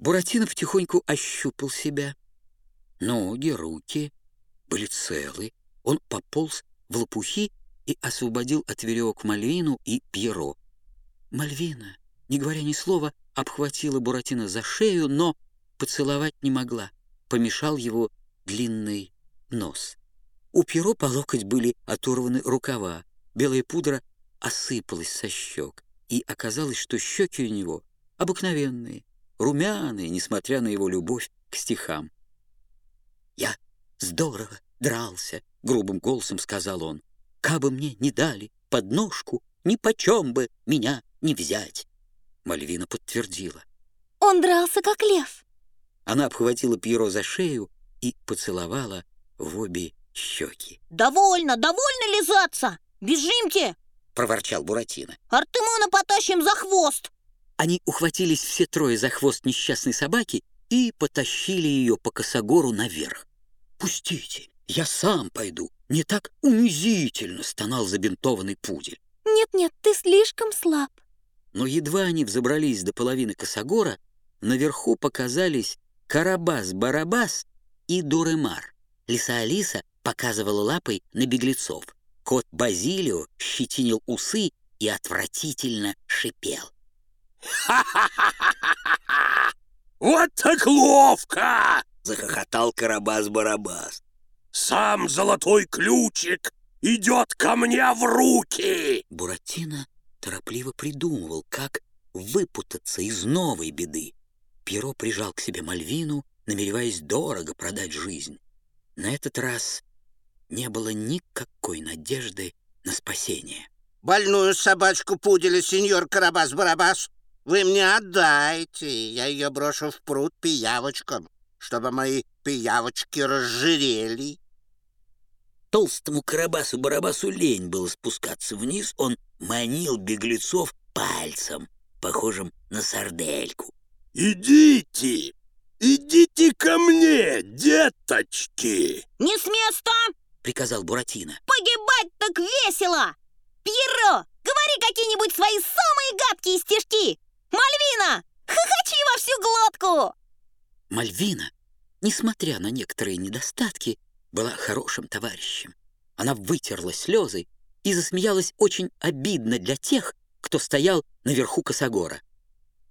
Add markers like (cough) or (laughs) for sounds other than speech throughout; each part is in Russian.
Буратино потихоньку ощупал себя. Ноги, руки были целы. Он пополз в лопухи и освободил от веревок Мальвину и Пьеро. Мальвина, не говоря ни слова, обхватила Буратино за шею, но поцеловать не могла. Помешал его длинный нос. У Пьеро по локоть были оторваны рукава. Белая пудра осыпалась со щек, и оказалось, что щеки у него обыкновенные, румяные, несмотря на его любовь к стихам. «Я здорово дрался», — грубым голосом сказал он. «Кабы мне не дали подножку, ни почем бы меня не взять». Мальвина подтвердила. «Он дрался, как лев». Она обхватила Пьеро за шею и поцеловала в обе щеки. «Довольно, довольно лизаться! Бежимте!» — проворчал Буратино. «Артемона потащим за хвост!» Они ухватились все трое за хвост несчастной собаки и потащили ее по косогору наверх. «Пустите, я сам пойду. Не так унизительно!» — стонал забинтованный пудель. «Нет-нет, ты слишком слаб». Но едва они взобрались до половины косогора, наверху показались Карабас-Барабас и Дуремар. Лиса Алиса показывала лапой на беглецов. Кот Базилио щетинил усы и отвратительно шипел. «Ха-ха-ха-ха-ха! (laughs) Вот так ловко!» — захохотал Карабас-Барабас. «Сам золотой ключик идет ко мне в руки!» Буратино торопливо придумывал, как выпутаться из новой беды. Пьеро прижал к себе Мальвину, намереваясь дорого продать жизнь. На этот раз не было никакой надежды на спасение. «Больную собачку пудели, сеньор Карабас-Барабас, вы мне отдайте. Я ее брошу в пруд пиявочкам, чтобы мои пиявочки разжирели». Толстому Карабасу-Барабасу лень было спускаться вниз, он манил беглецов пальцем, похожим на сардельку. «Идите! Идите ко мне, деточки!» «Не с места!» — приказал Буратино. «Погибать так весело! Пьеро, говори какие-нибудь свои самые гадкие стишки! Мальвина, хохочи во всю глотку!» Мальвина, несмотря на некоторые недостатки, была хорошим товарищем. Она вытерла слезы и засмеялась очень обидно для тех, кто стоял наверху косогора.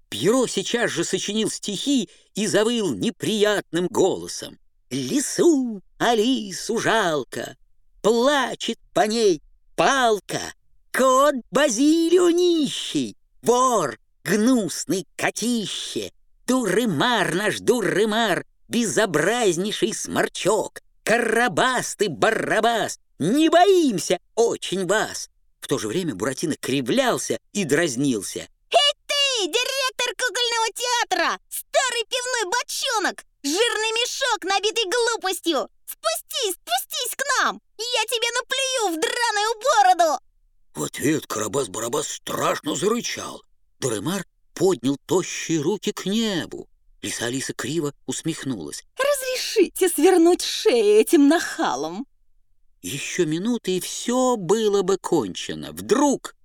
Пьеро сейчас же сочинил стихи и завыл неприятным голосом. «Лису, Алису жалко, плачет по ней палка, кот Базилио нищий, вор, гнусный котище, дурымар наш дурымар, безобразнейший сморчок, карабас ты, барабас, не боимся очень вас!» В то же время Буратино кривлялся и дразнился. «Эй ты, директор кукольного театра! Старый пивной бочонок! Жирный мешок, набитый глупостью! Спустись, спустись к нам! Я тебе наплюю в драную бороду!» В ответ Карабас-Барабас страшно зарычал. Дуремар поднял тощие руки к небу. Лиса-Алиса криво усмехнулась. «Разрешите свернуть шею этим нахалом!» Еще минуты, и все было бы кончено. Вдруг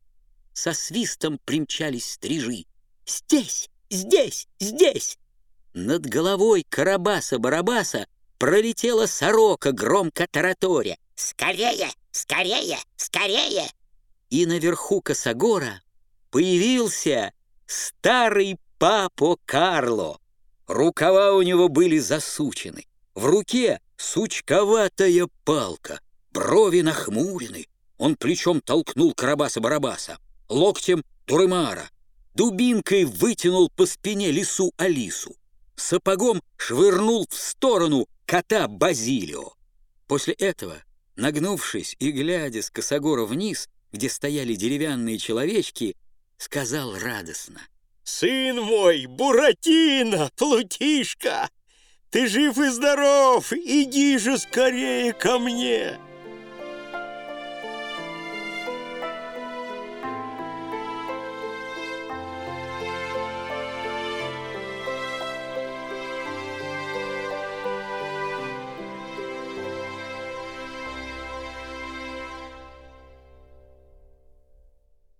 со свистом примчались стрижи. «Здесь! Здесь! Здесь!» Над головой Карабаса-Барабаса пролетела сорока, громко тараторя. «Скорее! Скорее! Скорее!» И наверху Косогора появился старый папо Карло. Рукава у него были засучены. В руке сучковатая палка, брови нахмурены. Он плечом толкнул Карабаса-Барабаса, локтем Турымара, дубинкой вытянул по спине лису Алису, сапогом швырнул в сторону кота Базилио. После этого, нагнувшись и глядя с косогора вниз, где стояли деревянные человечки, сказал радостно. «Сын мой, Буратино, Плутишка, ты жив и здоров, иди же скорее ко мне!»